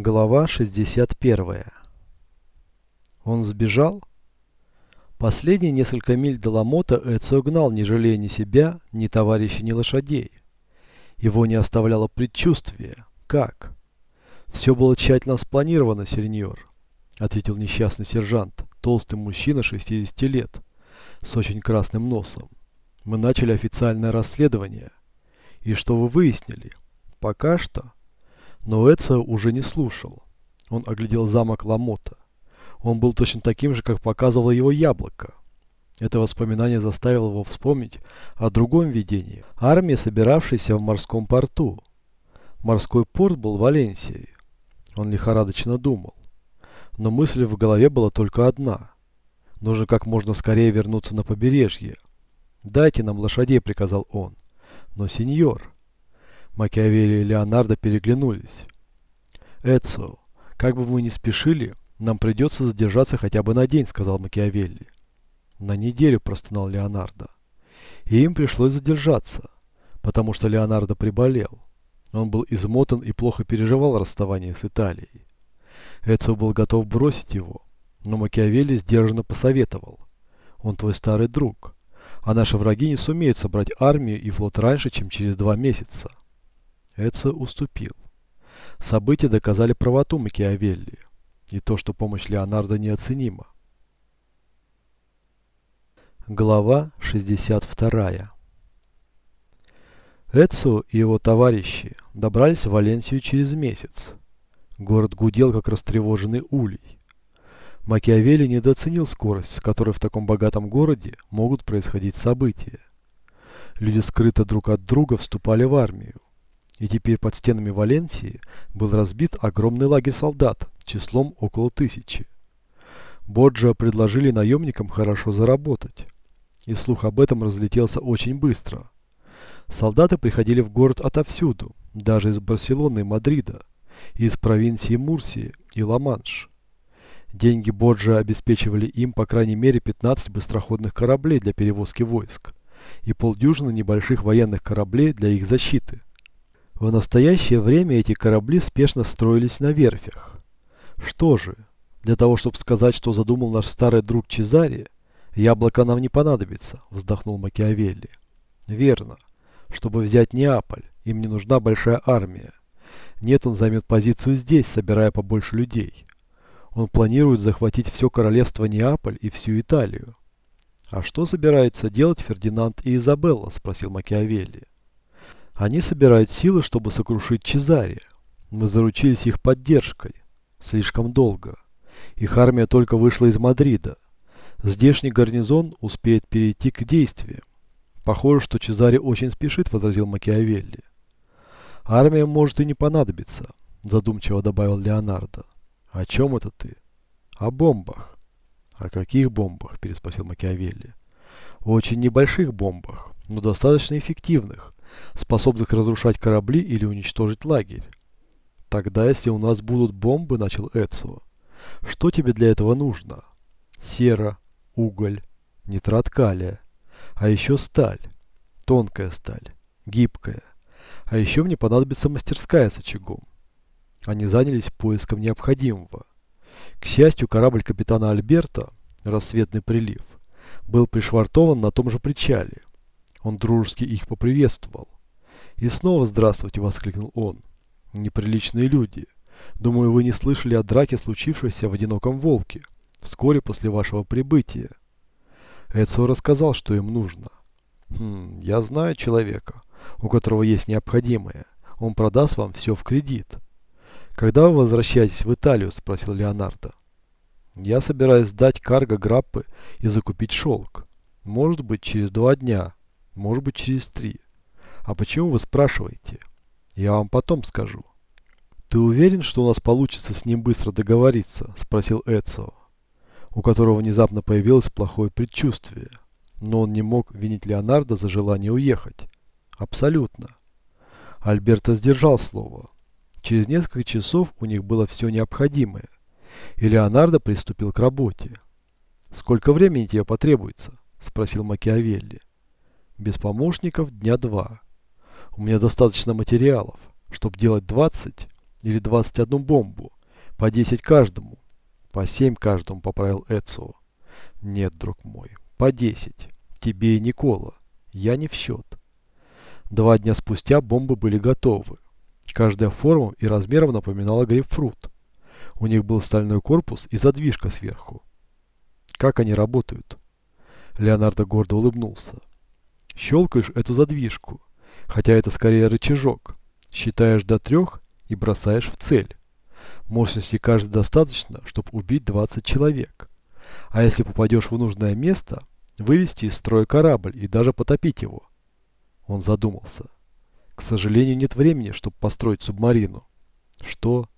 Глава 61. Он сбежал? Последние несколько миль до Ламота Эцио гнал, не жалея ни себя, ни товарищей, ни лошадей. Его не оставляло предчувствие. Как? Все было тщательно спланировано, сеньор, ответил несчастный сержант, толстый мужчина 60 лет, с очень красным носом. Мы начали официальное расследование. И что вы выяснили? Пока что... Но Эцио уже не слушал. Он оглядел замок Ламота. Он был точно таким же, как показывало его яблоко. Это воспоминание заставило его вспомнить о другом видении. Армии, собиравшейся в морском порту. Морской порт был в Валенсии. Он лихорадочно думал. Но мысль в голове была только одна. Нужно как можно скорее вернуться на побережье. «Дайте нам лошадей», — приказал он. «Но, сеньор...» Макиавелли и Леонардо переглянулись. «Эцио, как бы мы ни спешили, нам придется задержаться хотя бы на день», — сказал Макиавелли. «На неделю», — простонал Леонардо. И им пришлось задержаться, потому что Леонардо приболел. Он был измотан и плохо переживал расставание с Италией. Эцио был готов бросить его, но Макиавелли сдержанно посоветовал. «Он твой старый друг, а наши враги не сумеют собрать армию и флот раньше, чем через два месяца». Эдсо уступил. События доказали правоту Макиавелли и то, что помощь Леонардо неоценима. Глава 62 Эдсо и его товарищи добрались в Валенсию через месяц. Город гудел, как растревоженный улей. Макиавелли недооценил скорость, с которой в таком богатом городе могут происходить события. Люди скрыто друг от друга вступали в армию. И теперь под стенами Валенсии был разбит огромный лагерь солдат числом около тысячи. Боджа предложили наемникам хорошо заработать. И слух об этом разлетелся очень быстро. Солдаты приходили в город отовсюду, даже из Барселоны и Мадрида, из провинции Мурсии и Ла-Манш. Деньги Боджа обеспечивали им по крайней мере 15 быстроходных кораблей для перевозки войск и полдюжины небольших военных кораблей для их защиты. В настоящее время эти корабли спешно строились на верфях. Что же, для того, чтобы сказать, что задумал наш старый друг Чезаре, яблоко нам не понадобится, вздохнул Макиавелли. Верно. Чтобы взять Неаполь, им не нужна большая армия. Нет, он займет позицию здесь, собирая побольше людей. Он планирует захватить все королевство Неаполь и всю Италию. «А что собираются делать Фердинанд и Изабелла?» – спросил Макиавелли. Они собирают силы, чтобы сокрушить Чезария. Мы заручились их поддержкой. Слишком долго. Их армия только вышла из Мадрида. Здешний гарнизон успеет перейти к действиям. Похоже, что Чезари очень спешит, возразил Макиавелли. Армия может и не понадобиться, задумчиво добавил Леонардо. О чем это ты? О бомбах. О каких бомбах? переспросил Макиавелли. Очень небольших бомбах, но достаточно эффективных способных разрушать корабли или уничтожить лагерь. Тогда, если у нас будут бомбы, начал Эцио, что тебе для этого нужно? Сера, уголь, нитрат калия, а еще сталь, тонкая сталь, гибкая. А еще мне понадобится мастерская с очагом. Они занялись поиском необходимого. К счастью, корабль капитана Альберта, рассветный прилив, был пришвартован на том же причале. Он дружески их поприветствовал. «И снова здравствуйте!» – воскликнул он. «Неприличные люди. Думаю, вы не слышали о драке, случившейся в «Одиноком волке», вскоре после вашего прибытия». Эцио рассказал, что им нужно. «Хм, я знаю человека, у которого есть необходимое. Он продаст вам все в кредит». «Когда вы возвращаетесь в Италию?» – спросил Леонардо. «Я собираюсь сдать карго граппы и закупить шелк. Может быть, через два дня, может быть через три. А почему вы спрашиваете? Я вам потом скажу. Ты уверен, что у нас получится с ним быстро договориться? Спросил Эцио, у которого внезапно появилось плохое предчувствие. Но он не мог винить Леонардо за желание уехать. Абсолютно. Альберто сдержал слово. Через несколько часов у них было все необходимое, и Леонардо приступил к работе. «Сколько времени тебе потребуется?» – спросил Макиавелли. Без помощников дня два. У меня достаточно материалов, чтобы делать 20, или 21 бомбу. По 10 каждому. По 7 каждому, поправил Эцио. Нет, друг мой, по 10. Тебе и Никола. Я не в счет. Два дня спустя бомбы были готовы. Каждая форма и размером напоминала грейпфрут. У них был стальной корпус и задвижка сверху. Как они работают? Леонардо гордо улыбнулся. Щелкаешь эту задвижку, хотя это скорее рычажок. Считаешь до трех и бросаешь в цель. Мощности каждой достаточно, чтобы убить 20 человек. А если попадешь в нужное место, вывести из строя корабль и даже потопить его. Он задумался. К сожалению, нет времени, чтобы построить субмарину. Что?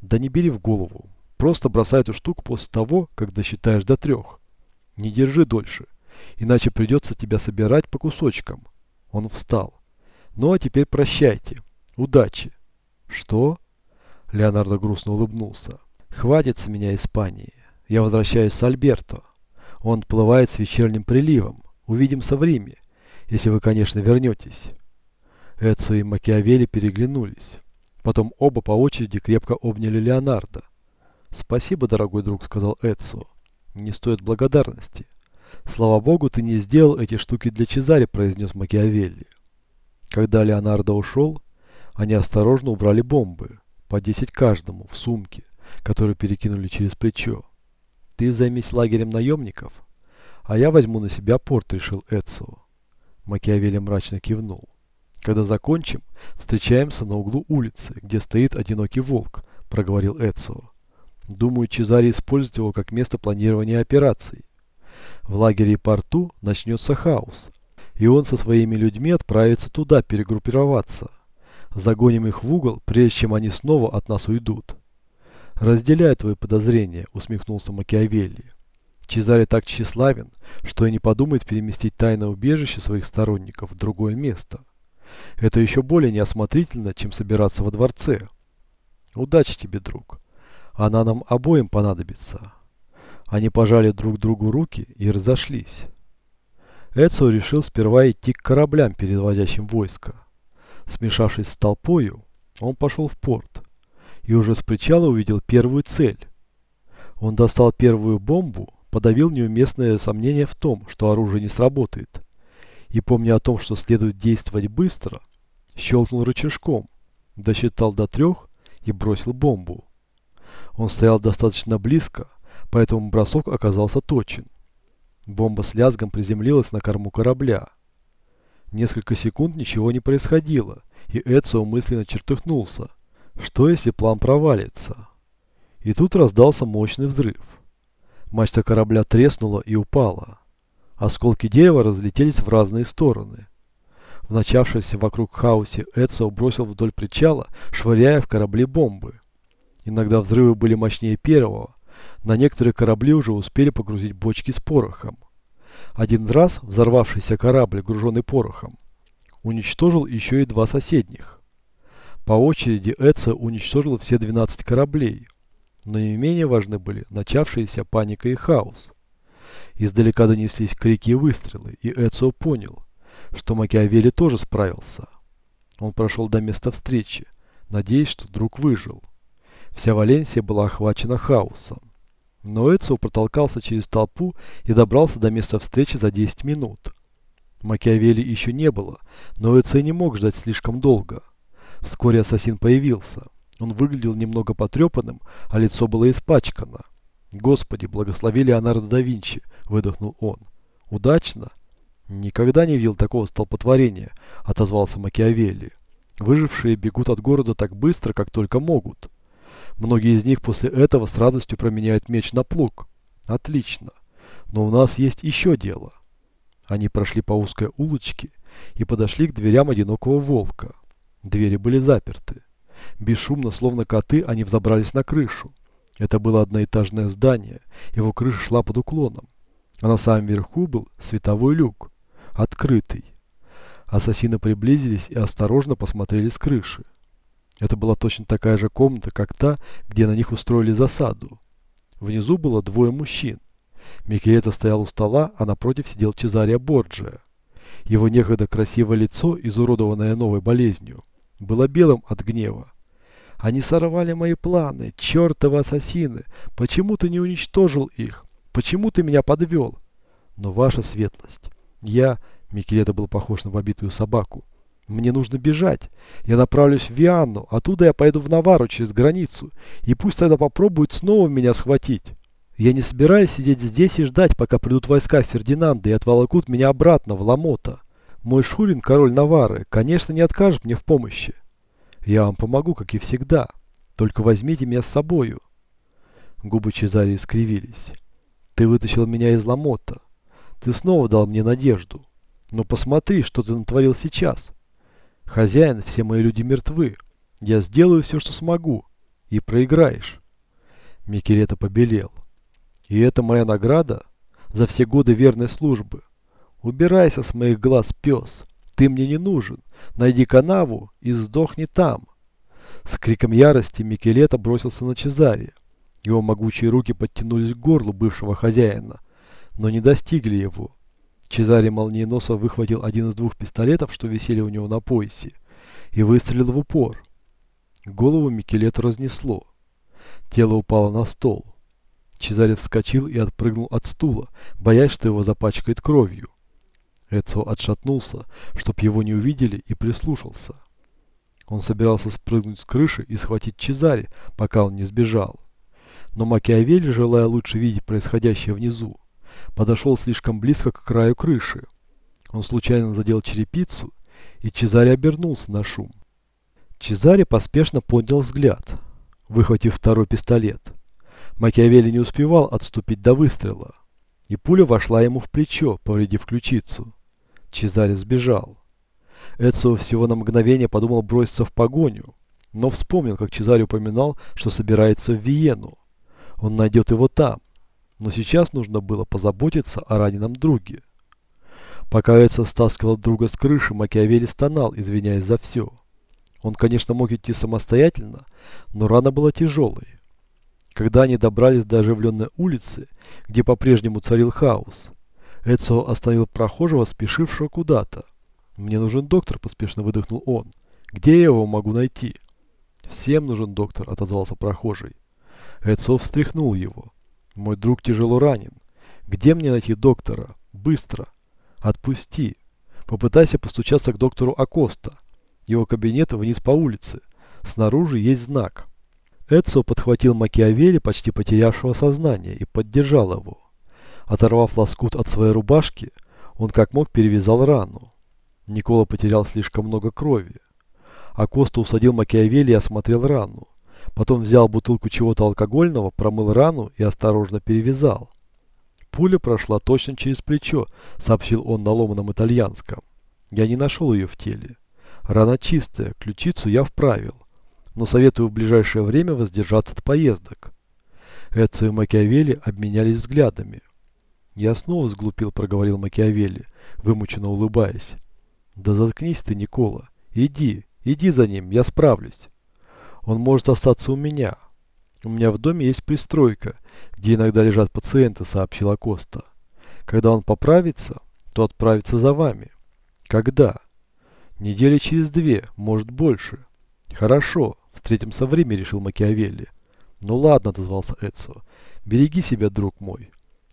Да не бери в голову. Просто бросай эту штуку после того, как досчитаешь до трех. Не держи дольше, иначе придется тебя собирать по кусочкам. Он встал. Ну а теперь прощайте. Удачи. Что? Леонардо грустно улыбнулся. Хватит с меня Испании. Я возвращаюсь с Альберто. Он отплывает с вечерним приливом. Увидимся в Риме, если вы, конечно, вернетесь. Эцио и Макиавелли переглянулись. Потом оба по очереди крепко обняли Леонардо. «Спасибо, дорогой друг», — сказал Эцио. «Не стоит благодарности. Слава богу, ты не сделал эти штуки для Чезаре», — произнес Макиавелли. Когда Леонардо ушел, они осторожно убрали бомбы, по 10 каждому, в сумке, которые перекинули через плечо. «Ты займись лагерем наемников, а я возьму на себя порт», — решил Эцио. Макиавелли мрачно кивнул. «Когда закончим, встречаемся на углу улицы, где стоит одинокий волк», — проговорил Эцио. «Думаю, Чезаре использует его как место планирования операций. В лагере и порту начнется хаос, и он со своими людьми отправится туда перегруппироваться. Загоним их в угол, прежде чем они снова от нас уйдут». «Разделяю твои подозрения», — усмехнулся Макиавелли. Чезаре так тщеславен, что и не подумает переместить тайное убежище своих сторонников в другое место. Это еще более неосмотрительно, чем собираться во дворце. Удачи тебе, друг. Она нам обоим понадобится. Они пожали друг другу руки и разошлись. Эцио решил сперва идти к кораблям, переводящим войско. Смешавшись с толпою, он пошел в порт и уже с причала увидел первую цель. Он достал первую бомбу, подавил неуместное сомнение в том, что оружие не сработает. И помня о том, что следует действовать быстро, щелкнул рычажком, досчитал до трех и бросил бомбу. Он стоял достаточно близко, поэтому бросок оказался точен. Бомба с лязгом приземлилась на корму корабля. Несколько секунд ничего не происходило, и Эцио мысленно чертыхнулся. Что если план провалится? И тут раздался мощный взрыв. Мачта корабля треснула и упала. Осколки дерева разлетелись в разные стороны. В начавшемся вокруг хаосе Эцио бросил вдоль причала, швыряя в корабли бомбы. Иногда взрывы были мощнее первого. На некоторые корабли уже успели погрузить бочки с порохом. Один раз взорвавшийся корабль, груженный порохом, уничтожил еще и два соседних. По очереди Эцио уничтожил все 12 кораблей, но не менее важны были начавшиеся паника и хаос. Издалека донеслись крики и выстрелы, и Эцио понял, что Макиавелли тоже справился. Он прошел до места встречи, надеясь, что друг выжил. Вся Валенсия была охвачена хаосом. Но Эцио протолкался через толпу и добрался до места встречи за 10 минут. Макиавелли еще не было, но Эцио не мог ждать слишком долго. Вскоре ассасин появился. Он выглядел немного потрепанным, а лицо было испачкано. «Господи, благослови Леонардо да Винчи!» – выдохнул он. «Удачно?» «Никогда не видел такого столпотворения», – отозвался Макиавелли. «Выжившие бегут от города так быстро, как только могут. Многие из них после этого с радостью променяют меч на плуг. Отлично. Но у нас есть еще дело». Они прошли по узкой улочке и подошли к дверям одинокого волка. Двери были заперты. Бесшумно, словно коты, они взобрались на крышу. Это было одноэтажное здание, его крыша шла под уклоном. А на самом верху был световой люк, открытый. Ассасины приблизились и осторожно посмотрели с крыши. Это была точно такая же комната, как та, где на них устроили засаду. Внизу было двое мужчин. Микелета стоял у стола, а напротив сидел Чезария Борджия. Его некогда красивое лицо, изуродованное новой болезнью, было белым от гнева, Они сорвали мои планы, чертовы ассасины. Почему ты не уничтожил их? Почему ты меня подвел? Но ваша светлость, я... Микелета был похож на побитую собаку. Мне нужно бежать. Я направлюсь в Вианну, оттуда я пойду в Навару через границу, и пусть тогда попробуют снова меня схватить. Я не собираюсь сидеть здесь и ждать, пока придут войска Фердинанда и отволокут меня обратно в Ламота. Мой Шурин, король Навары, конечно, не откажет мне в помощи. Я вам помогу, как и всегда. Только возьмите меня с собою. Губы Чезари искривились. Ты вытащил меня из Ламота. Ты снова дал мне надежду. Но посмотри, что ты натворил сейчас. Хозяин, все мои люди мертвы. Я сделаю все, что смогу. И проиграешь. Микелета побелел. И это моя награда за все годы верной службы. Убирайся с моих глаз, пес. Ты мне не нужен. Найди канаву и сдохни там. С криком ярости Микелета бросился на Чезаре. Его могучие руки подтянулись к горлу бывшего хозяина, но не достигли его. Чезаре молниеносно выхватил один из двух пистолетов, что висели у него на поясе, и выстрелил в упор. Голову Микелету разнесло. Тело упало на стол. Чезаре вскочил и отпрыгнул от стула, боясь, что его запачкает кровью. Эцо отшатнулся, чтоб его не увидели, и прислушался. Он собирался спрыгнуть с крыши и схватить Чезаре, пока он не сбежал. Но Макиавелли, желая лучше видеть происходящее внизу, подошел слишком близко к краю крыши. Он случайно задел черепицу, и Чезаре обернулся на шум. Чезаре поспешно поднял взгляд, выхватив второй пистолет. Макиавелли не успевал отступить до выстрела, и пуля вошла ему в плечо, повредив ключицу. Чезаре сбежал. Эцио всего на мгновение подумал броситься в погоню, но вспомнил, как Чезаре упоминал, что собирается в Виену. Он найдет его там, но сейчас нужно было позаботиться о раненом друге. Пока Эцио стаскивал друга с крыши, Макиавелли стонал, извиняясь за все. Он, конечно, мог идти самостоятельно, но рана была тяжелой. Когда они добрались до оживленной улицы, где по-прежнему царил хаос, Эцио остановил прохожего, спешившего куда-то. «Мне нужен доктор», – поспешно выдохнул он. «Где я его могу найти?» «Всем нужен доктор», – отозвался прохожий. Эцио встряхнул его. «Мой друг тяжело ранен. Где мне найти доктора? Быстро! Отпусти! Попытайся постучаться к доктору Акоста. Его кабинет вниз по улице. Снаружи есть знак». Эдсо подхватил Макиавелли, почти потерявшего сознание, и поддержал его. Оторвав лоскут от своей рубашки, он как мог перевязал рану. Никола потерял слишком много крови. А Коста усадил Макиавелли и осмотрел рану. Потом взял бутылку чего-то алкогольного, промыл рану и осторожно перевязал. Пуля прошла точно через плечо, сообщил он на ломаном итальянском. Я не нашел ее в теле. Рана чистая, ключицу я вправил но советую в ближайшее время воздержаться от поездок. Эцио и Макиавелли обменялись взглядами. «Я снова сглупил», — проговорил Макиавелли, вымученно улыбаясь. «Да заткнись ты, Никола. Иди, иди за ним, я справлюсь. Он может остаться у меня. У меня в доме есть пристройка, где иногда лежат пациенты», — сообщила Коста. «Когда он поправится, то отправится за вами». «Когда?» «Недели через две, может больше». «Хорошо, Встретимся в Риме, решил Макиавелли. Ну ладно, отозвался Эцио. Береги себя, друг мой.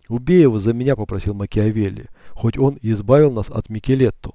Убей его за меня, попросил Макиавелли, хоть он и избавил нас от Микелетто.